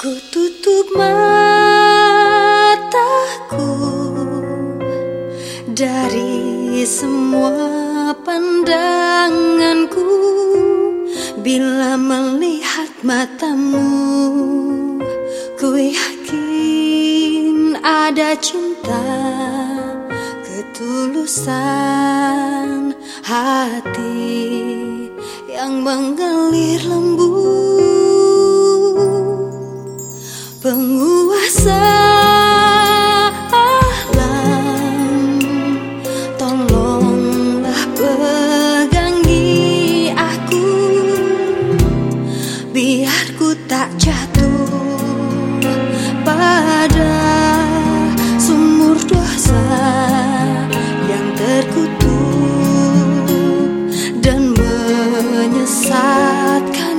Ku tutup mataku dari semua pandanganku bila melihat matamu. Ku yakin ada cinta ketulusan hati yang mengalir. jatuh pada sumur dosa yang terkutuk dan menyesatkan.